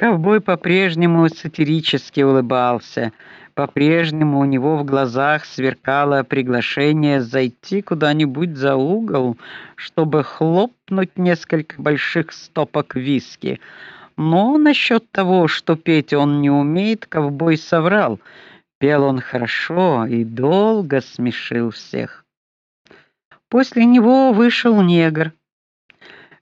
Ковбой по-прежнему сатирически улыбался. По-прежнему у него в глазах сверкало приглашение зайти куда-нибудь за угол, чтобы хлопнуть несколько больших стопок виски. Но насчет того, что петь он не умеет, ковбой соврал. Пел он хорошо и долго смешил всех. После него вышел негр.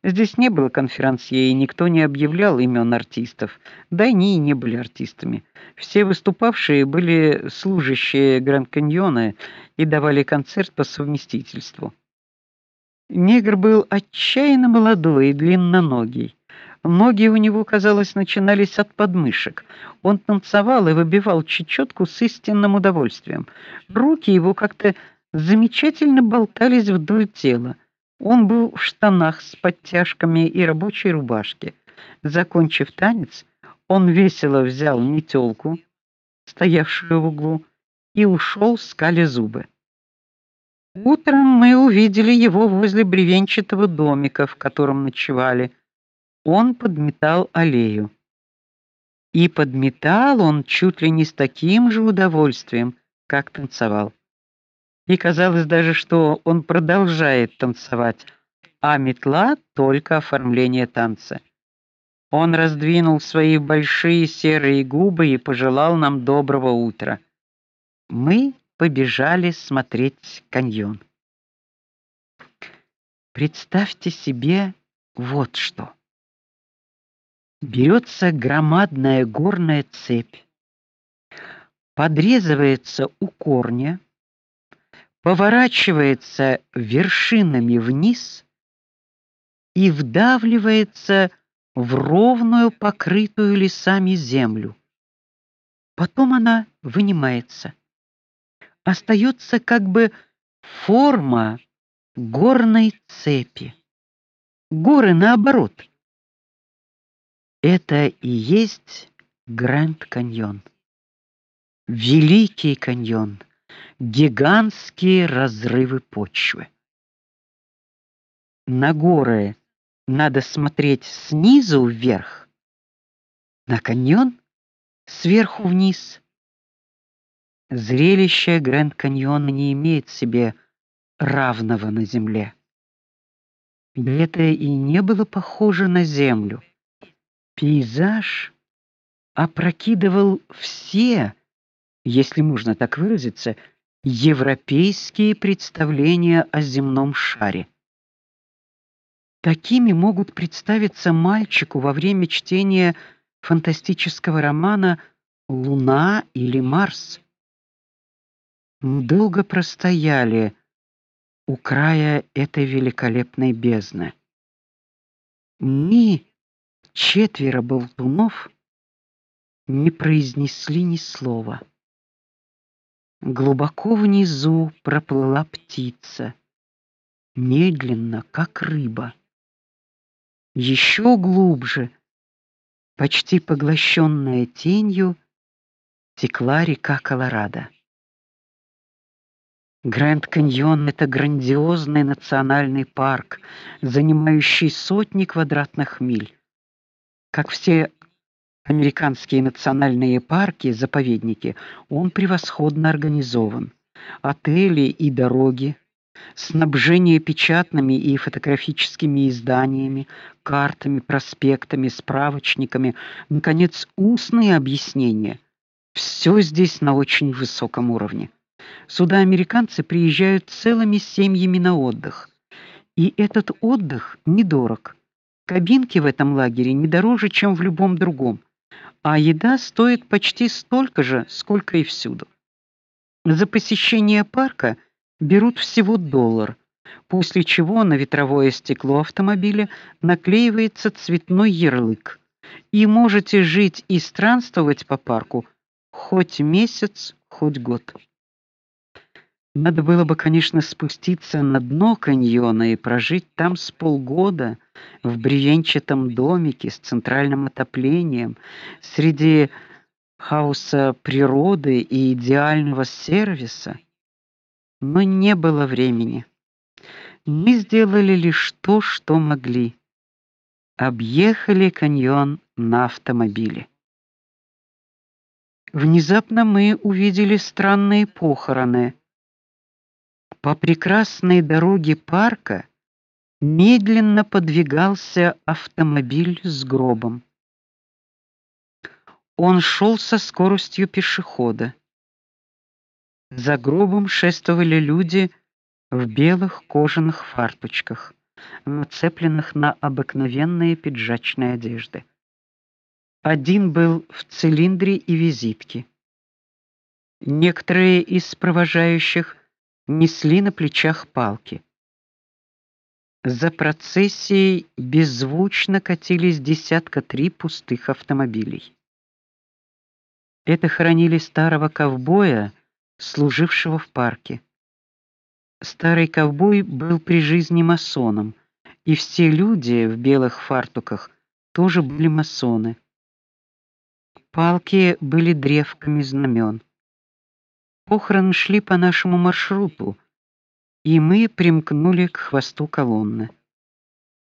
Здесь не было конферансье, и никто не объявлял имен артистов. Да они и не были артистами. Все выступавшие были служащие Гранд-Каньона и давали концерт по совместительству. Негр был отчаянно молодой и длинноногий. Ноги у него, казалось, начинались от подмышек. Он танцевал и выбивал чечетку с истинным удовольствием. Руки его как-то замечательно болтались вдоль тела. Он был в штанах с подтяжками и рабочей рубашке. Закончив танец, он весело взял метелку, стоявшую в углу, и ушел скаля зубы. Утром мы увидели его возле бревенчатого домика, в котором ночевали он подметал аллею. И подметал он чуть ли не с таким же удовольствием, как танцевал. И казалось даже, что он продолжает танцевать, а метла только оформление танца. Он раздвинул свои большие серые губы и пожелал нам доброго утра. Мы побежали смотреть каньон. Представьте себе вот что берется громадная горная цепь, подрезывается у корня, поворачивается вершинами вниз и вдавливается в ровную покрытую лесами землю. Потом она вынимается. Остается как бы форма горной цепи. Горы наоборот это и есть Гранд каньон. Великий каньон, гигантские разрывы почвы. На горы надо смотреть снизу вверх, на каньон сверху вниз. Зрелище Гранд каньона не имеет себе равного на земле. Это и не было похоже на землю. Пейзаж опрокидывал все, если можно так выразиться, европейские представления о земном шаре. Такими могут представиться мальчику во время чтения фантастического романа Луна или Марс. Мы долго простояли у края этой великолепной бездны. Мы Четверо болтунов не произнесли ни слова. Глубоко внизу проплыла птица, медленно, как рыба. Еще глубже, почти поглощенная тенью, текла река Колорадо. Гранд Каньон это грандиозный национальный парк, занимающий сотни квадратных миль как все американские национальные парки, заповедники, он превосходно организован. Отели и дороги, снабжение печатными и фотографическими изданиями, картами, проспектами, справочниками, наконец, устные объяснения. Все здесь на очень высоком уровне. Сюда американцы приезжают целыми семьями на отдых. И этот отдых недорог. Кабинки в этом лагере не дороже, чем в любом другом, а еда стоит почти столько же, сколько и всюду. За посещение парка берут всего доллар, после чего на ветровое стекло автомобиля наклеивается цветной ярлык. И можете жить и странствовать по парку хоть месяц, хоть год. Надо было бы, конечно, спуститься на дно каньона и прожить там с полгода в бревенчатом домике с центральным отоплением, среди хаоса природы и идеального сервиса. Но не было времени. Мы сделали лишь то, что могли. Объехали каньон на автомобиле. Внезапно мы увидели странные похороны. По прекрасной дороге парка медленно подвигался автомобиль с гробом. Он шел со скоростью пешехода. За гробом шествовали люди в белых кожаных фарточках, нацепленных на обыкновенные пиджачные одежды. Один был в цилиндре и визитке. Некоторые из провожающих несли на плечах палки. За процессией беззвучно катились десятка три пустых автомобилей. Это хоронили старого ковбоя, служившего в парке. Старый ковбой был при жизни масоном, и все люди в белых фартуках тоже были масоны. Палки были древками знамен. Похороны шли по нашему маршруту, и мы примкнули к хвосту колонны.